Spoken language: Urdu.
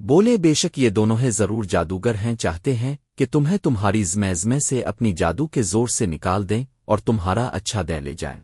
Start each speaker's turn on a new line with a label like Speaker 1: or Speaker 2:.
Speaker 1: بولے بے شک یہ دونوں ہیں ضرور جادوگر ہیں، چاہتے ہیں کہ تمہیں تمہاری زمیزمے سے اپنی جادو کے زور سے نکال دیں اور تمہارا اچھا دے لے جائیں۔